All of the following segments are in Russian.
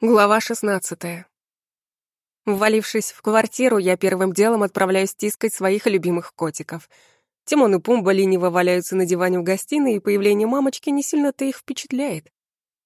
Глава 16. Ввалившись в квартиру, я первым делом отправляюсь тискать своих любимых котиков. Тимон и Пумба лениво валяются на диване в гостиной, и появление мамочки не сильно-то их впечатляет.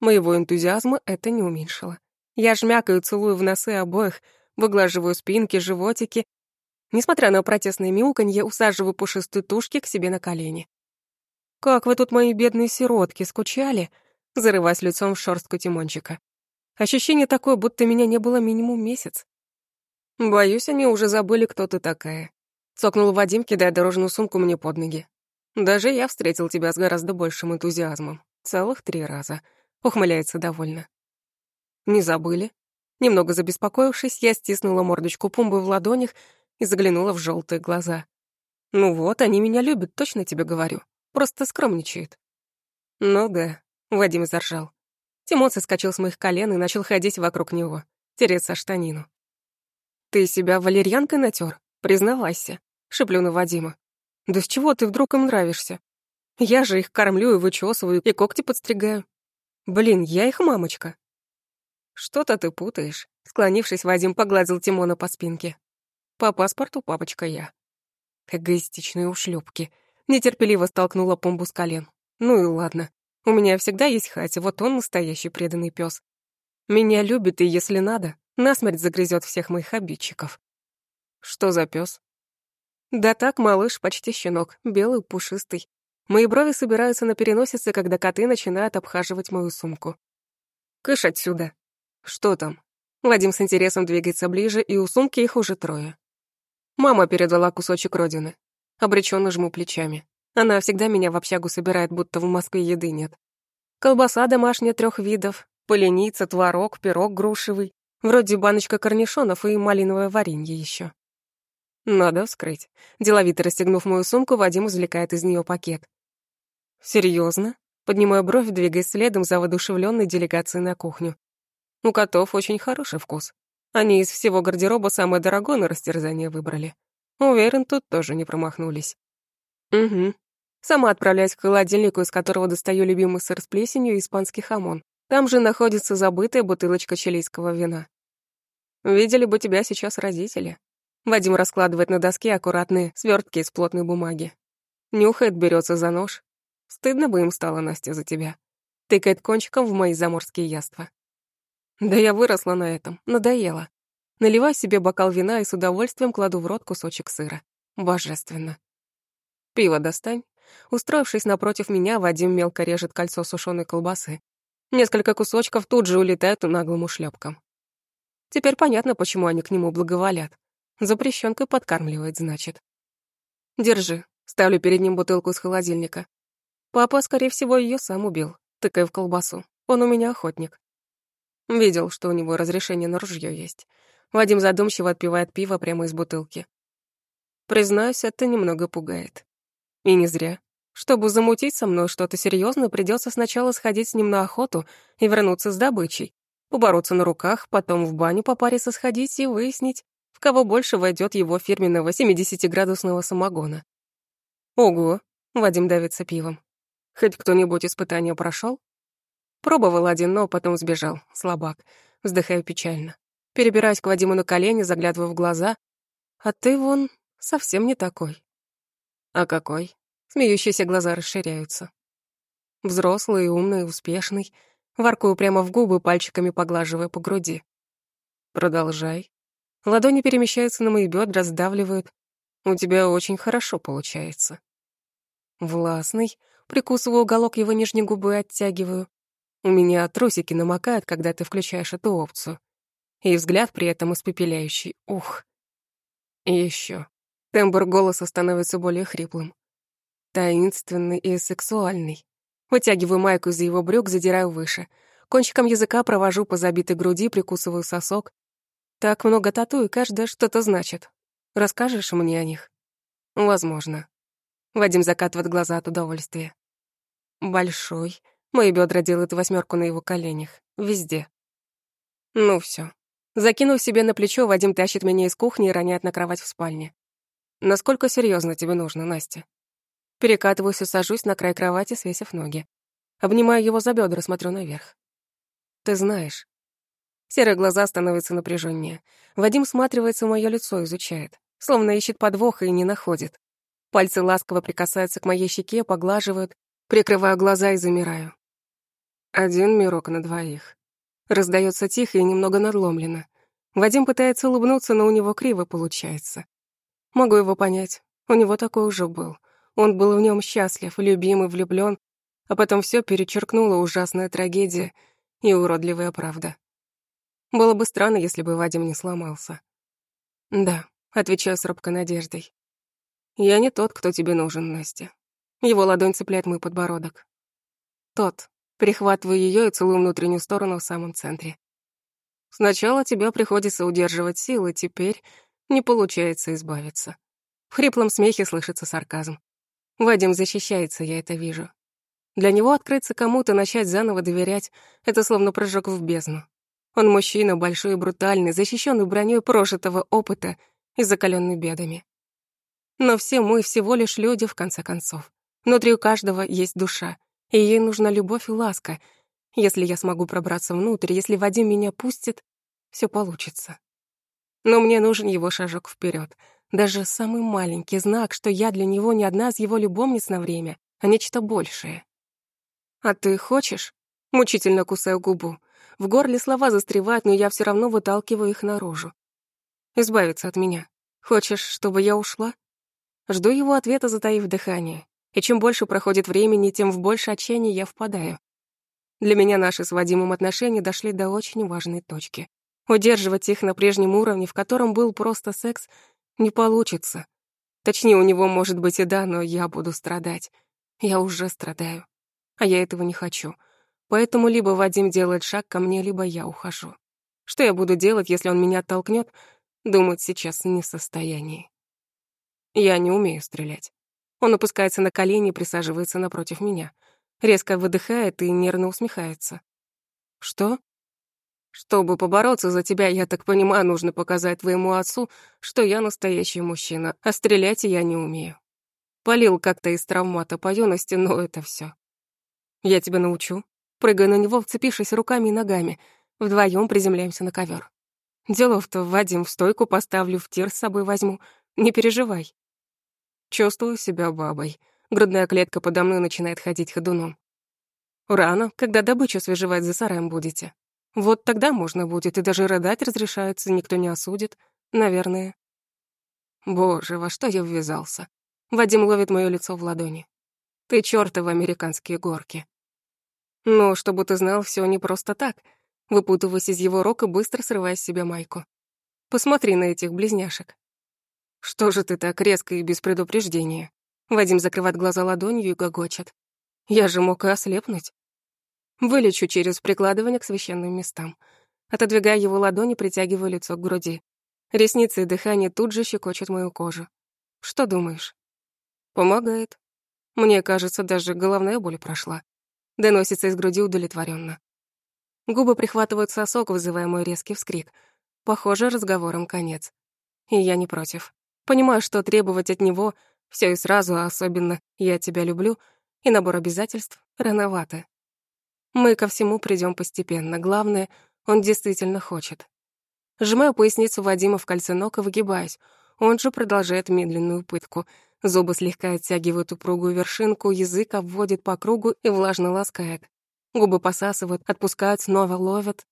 Моего энтузиазма это не уменьшило. Я жмякаю, целую в носы обоих, выглаживаю спинки, животики. Несмотря на протестное мяуканье, усаживаю пушистые тушки к себе на колени. «Как вы тут, мои бедные сиротки, скучали?» Зарываясь лицом в шорстку Тимончика. Ощущение такое, будто меня не было минимум месяц. Боюсь, они уже забыли, кто ты такая. Цокнул Вадим, кидая дорожную сумку мне под ноги. Даже я встретил тебя с гораздо большим энтузиазмом. Целых три раза. Ухмыляется довольно. Не забыли? Немного забеспокоившись, я стиснула мордочку Пумбы в ладонях и заглянула в желтые глаза. Ну вот, они меня любят, точно тебе говорю. Просто скромничают. Ну да, Вадим заржал. Тимон соскочил с моих колен и начал ходить вокруг него, тереться штанину. «Ты себя валерьянкой натер? Признавайся», — шеплю на Вадима. «Да с чего ты вдруг им нравишься? Я же их кормлю и вычесываю, и когти подстригаю. Блин, я их мамочка». «Что-то ты путаешь», — склонившись, Вадим погладил Тимона по спинке. «По паспорту папочка я». Эгоистичные ушлепки. Нетерпеливо столкнула помбу с колен. Ну и ладно. У меня всегда есть Хатя, вот он настоящий преданный пес. Меня любит и, если надо, насмерть загрызет всех моих обидчиков. Что за пес? Да так, малыш, почти щенок, белый, пушистый. Мои брови собираются на переносице, когда коты начинают обхаживать мою сумку. Кыш отсюда. Что там? Вадим с интересом двигается ближе, и у сумки их уже трое. Мама передала кусочек родины. Обреченно жму плечами. Она всегда меня в общагу собирает, будто в Москве еды нет. Колбаса домашняя трех видов, поленица, творог, пирог грушевый, вроде баночка корнишонов и малиновое варенье еще. Надо вскрыть. Деловито расстегнув мою сумку, Вадим извлекает из нее пакет. Серьезно? Поднимаю бровь, двигаясь следом за воодушевленной делегацией на кухню. У котов очень хороший вкус. Они из всего гардероба самое дорогое на растерзание выбрали. Уверен, тут тоже не промахнулись. Угу. Сама отправляюсь к холодильнику, из которого достаю любимый сыр с плесенью и испанский хамон. Там же находится забытая бутылочка чилийского вина. Видели бы тебя сейчас родители. Вадим раскладывает на доске аккуратные свертки из плотной бумаги. Нюхает, берется за нож. Стыдно бы им стало, Настя, за тебя. Тыкает кончиком в мои заморские яства. Да я выросла на этом, надоело. Наливаю себе бокал вина и с удовольствием кладу в рот кусочек сыра. Божественно. Пиво достань. Устроившись напротив меня, Вадим мелко режет кольцо сушеной колбасы. Несколько кусочков тут же улетают наглым ушлепкам. Теперь понятно, почему они к нему благоволят. Запрещенкой подкармливает, значит. Держи. Ставлю перед ним бутылку из холодильника. Папа, скорее всего, ее сам убил, тыкая в колбасу. Он у меня охотник. Видел, что у него разрешение на ружье есть. Вадим задумчиво отпивает пиво прямо из бутылки. Признаюсь, это немного пугает. И не зря. Чтобы замутить со мной что-то серьезное, придется сначала сходить с ним на охоту и вернуться с добычей, побороться на руках, потом в баню попариться сходить и выяснить, в кого больше войдет его фирменного 70-градусного самогона. Ого, Вадим давится пивом. Хоть кто-нибудь испытание прошел? Пробовал один, но потом сбежал, слабак. Вздыхаю печально. Перебираюсь к Вадиму на колени, заглядываю в глаза. А ты вон совсем не такой. А какой? Смеющиеся глаза расширяются. Взрослый, умный, успешный. Воркую прямо в губы, пальчиками поглаживая по груди. Продолжай. Ладони перемещаются на мои бедра, сдавливают. У тебя очень хорошо получается. Властный. Прикусываю уголок его нижней губы и оттягиваю. У меня трусики намокают, когда ты включаешь эту опцию. И взгляд при этом испепеляющий. Ух. И еще. Тембр голоса становится более хриплым. Таинственный и сексуальный. Вытягиваю майку из его брюк, задираю выше. Кончиком языка провожу по забитой груди, прикусываю сосок. Так много тату, и каждая что-то значит. Расскажешь мне о них? Возможно. Вадим закатывает глаза от удовольствия. Большой. Мои бедра делают восьмерку на его коленях. Везде. Ну все. Закинув себе на плечо, Вадим тащит меня из кухни и роняет на кровать в спальне. Насколько серьезно тебе нужно, Настя? Перекатываюсь и сажусь на край кровати, свесив ноги. Обнимаю его за бедра, смотрю наверх. Ты знаешь. Серые глаза становятся напряженнее. Вадим сматривается в моё лицо, изучает. Словно ищет подвоха и не находит. Пальцы ласково прикасаются к моей щеке, поглаживают. Прикрываю глаза и замираю. Один мирок на двоих. Раздается тихо и немного надломленно. Вадим пытается улыбнуться, но у него криво получается. Могу его понять. У него такой уже был. Он был в нем счастлив, любим и влюблен, а потом все перечеркнула ужасная трагедия и уродливая правда. Было бы странно, если бы Вадим не сломался. «Да», — отвечаю с робкой надеждой. «Я не тот, кто тебе нужен, Настя». Его ладонь цепляет мой подбородок. «Тот». Перехватываю ее и целую внутреннюю сторону в самом центре. Сначала тебя приходится удерживать силы, теперь не получается избавиться. В хриплом смехе слышится сарказм. Вадим защищается, я это вижу. Для него открыться кому-то, начать заново доверять — это словно прыжок в бездну. Он мужчина, большой и брутальный, защищенный броней прожитого опыта и закаленный бедами. Но все мы всего лишь люди, в конце концов. Внутри у каждого есть душа, и ей нужна любовь и ласка. Если я смогу пробраться внутрь, если Вадим меня пустит, все получится. Но мне нужен его шажок вперед, даже самый маленький знак, что я для него не одна из его любовниц на время, а нечто большее. «А ты хочешь?» Мучительно кусаю губу. В горле слова застревают, но я все равно выталкиваю их наружу. «Избавиться от меня. Хочешь, чтобы я ушла?» Жду его ответа, затаив дыхание. И чем больше проходит времени, тем в больше отчаяния я впадаю. Для меня наши с Вадимом отношения дошли до очень важной точки. Удерживать их на прежнем уровне, в котором был просто секс, не получится. Точнее, у него может быть и да, но я буду страдать. Я уже страдаю. А я этого не хочу. Поэтому либо Вадим делает шаг ко мне, либо я ухожу. Что я буду делать, если он меня оттолкнет, думать сейчас не в состоянии. Я не умею стрелять. Он опускается на колени и присаживается напротив меня. Резко выдыхает и нервно усмехается. «Что?» «Чтобы побороться за тебя, я так понимаю, нужно показать твоему отцу, что я настоящий мужчина, а стрелять я не умею. Полил как-то из травмата по юности, но это все. Я тебя научу». Прыгаю на него, вцепившись руками и ногами. Вдвоем приземляемся на ковер. Делов-то Вадим в стойку поставлю, в тир с собой возьму. Не переживай. Чувствую себя бабой. Грудная клетка подо мной начинает ходить ходуном. Рано, когда добычу свежевать за сараем будете. Вот тогда можно будет, и даже рыдать разрешается, никто не осудит. Наверное. Боже, во что я ввязался? Вадим ловит моё лицо в ладони. Ты чёртовы американские горки. Но, чтобы ты знал, всё не просто так. Выпутываясь из его рук и быстро срывая с себя майку. Посмотри на этих близняшек. «Что же ты так резко и без предупреждения?» Вадим закрывает глаза ладонью и гогочет. «Я же мог и ослепнуть». Вылечу через прикладывание к священным местам. Отодвигая его ладони, притягиваю лицо к груди. Ресницы и дыхание тут же щекочут мою кожу. Что думаешь? Помогает. Мне кажется, даже головная боль прошла. Доносится из груди удовлетворенно. Губы прихватывают сосок, вызывая мой резкий вскрик. Похоже, разговором конец. И я не против. Понимаю, что требовать от него все и сразу, а особенно «я тебя люблю» и набор обязательств рановато. Мы ко всему придем постепенно. Главное, он действительно хочет. Сжимаю поясницу Вадима в кольце ног и выгибаюсь. Он же продолжает медленную пытку. Зубы слегка оттягивают упругую вершинку, язык обводит по кругу и влажно ласкает. Губы посасывают, отпускают, снова ловят.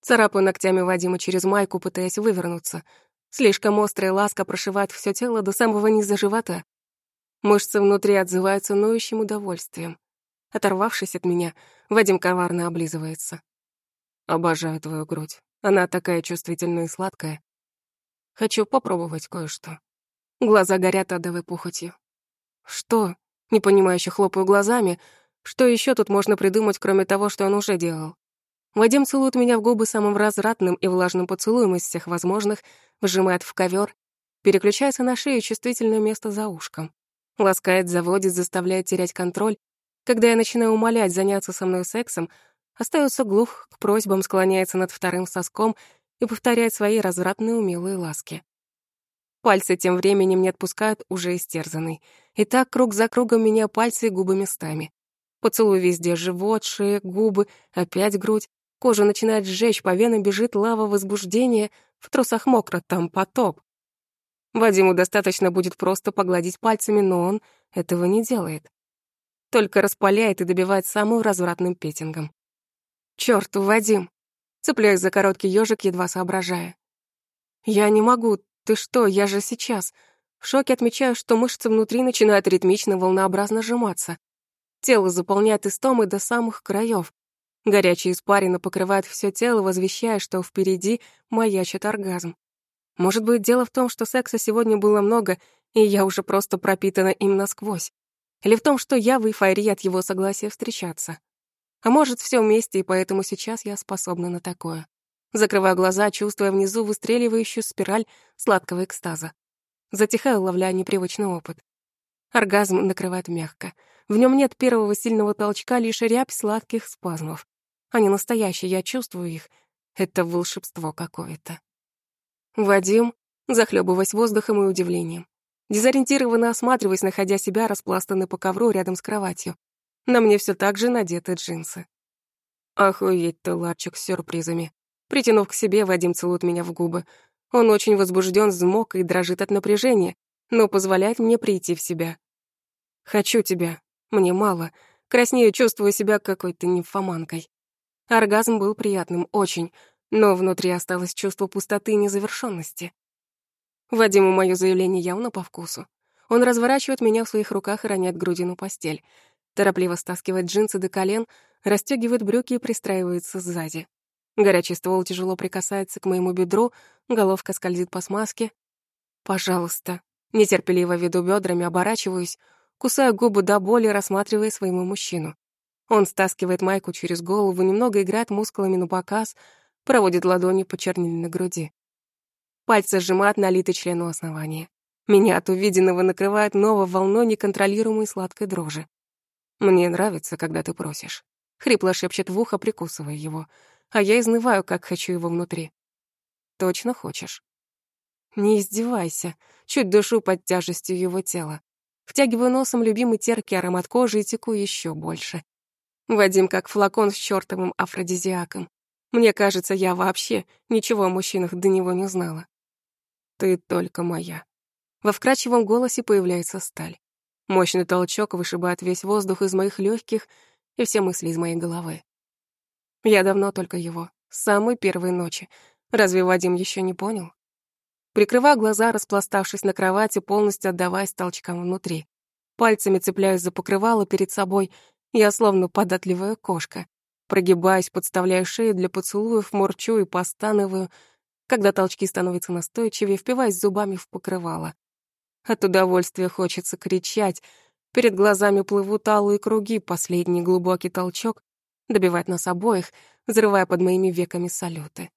Царапаю ногтями Вадима через майку, пытаясь вывернуться — Слишком острая ласка прошивает все тело до самого низа живота. Мышцы внутри отзываются ноющим удовольствием. Оторвавшись от меня, Вадим коварно облизывается. Обожаю твою грудь. Она такая чувствительная и сладкая. Хочу попробовать кое-что. Глаза горят адовой пухотью. Что? Непонимающе хлопаю глазами. Что еще тут можно придумать, кроме того, что он уже делал? Вадим целует меня в губы самым развратным и влажным поцелуем из всех возможных, вжимает в ковер, переключается на шею чувствительное место за ушком. Ласкает, заводит, заставляет терять контроль. Когда я начинаю умолять заняться со мной сексом, остается глух к просьбам, склоняется над вторым соском и повторяет свои развратные умелые ласки. Пальцы тем временем не отпускают, уже истерзанный. И так круг за кругом меня пальцы и губы местами. Поцелуй везде, живот, шея, губы, опять грудь. Кожу начинает сжечь, по венам бежит лава возбуждения, в трусах мокро, там потоп. Вадиму достаточно будет просто погладить пальцами, но он этого не делает. Только распаляет и добивает самым развратным петингом. Чёрт, Вадим! Цепляюсь за короткий ёжик, едва соображая. Я не могу, ты что, я же сейчас. В шоке отмечаю, что мышцы внутри начинают ритмично, волнообразно сжиматься. Тело заполняет истомы до самых краев. Горячая испарина покрывает все тело, возвещая, что впереди маячит оргазм. Может быть, дело в том, что секса сегодня было много, и я уже просто пропитана им насквозь. Или в том, что я в эйфории от его согласия встречаться. А может, все вместе, и поэтому сейчас я способна на такое. Закрываю глаза, чувствуя внизу выстреливающую спираль сладкого экстаза. Затихаю, ловля непривычный опыт. Оргазм накрывает мягко. В нем нет первого сильного толчка, лишь рябь сладких спазмов. Они настоящие, я чувствую их. Это волшебство какое-то. Вадим, захлебываясь воздухом и удивлением. Дезориентированно осматриваясь, находя себя распластанной по ковру рядом с кроватью. На мне все так же надеты джинсы. Охуеть ты, ларчик с сюрпризами. Притянув к себе, Вадим целует меня в губы. Он очень возбужден, взмок и дрожит от напряжения, но позволяет мне прийти в себя. «Хочу тебя. Мне мало. Краснею, чувствую себя какой-то нимфоманкой». Оргазм был приятным, очень, но внутри осталось чувство пустоты и незавершенности. Вадиму мое заявление явно по вкусу. Он разворачивает меня в своих руках и роняет грудину постель. Торопливо стаскивает джинсы до колен, расстегивает брюки и пристраивается сзади. Горячий ствол тяжело прикасается к моему бедру, головка скользит по смазке. «Пожалуйста». Нетерпеливо веду бедрами, оборачиваюсь, кусаю губы до боли, рассматривая своему мужчину. Он стаскивает майку через голову, немного играет мускулами на показ, проводит ладони по чернильной груди. Пальцы сжимают налитый член у основания. Меня от увиденного накрывает новой волной неконтролируемой сладкой дрожи. «Мне нравится, когда ты просишь», — хрипло шепчет в ухо, прикусывая его, а я изнываю, как хочу его внутри. «Точно хочешь?» «Не издевайся», чуть дышу под тяжестью его тела. Втягиваю носом любимый терпкий аромат кожи и теку еще больше. Вадим как флакон с чертовым афродизиаком. Мне кажется, я вообще ничего о мужчинах до него не знала. Ты только моя. Во вкрадчивом голосе появляется сталь. Мощный толчок вышибает весь воздух из моих легких и все мысли из моей головы. Я давно только его, с самой первой ночи. Разве Вадим еще не понял? Прикрываю глаза, распластавшись на кровати, полностью отдаваясь толчкам внутри. Пальцами цепляюсь за покрывало перед собой, я словно податливая кошка. Прогибаюсь, подставляю шею для поцелуев, морчу и постанываю. Когда толчки становятся настойчивее, впиваясь зубами в покрывало. От удовольствия хочется кричать. Перед глазами плывут алые круги, последний глубокий толчок добивает нас обоих, взрывая под моими веками салюты.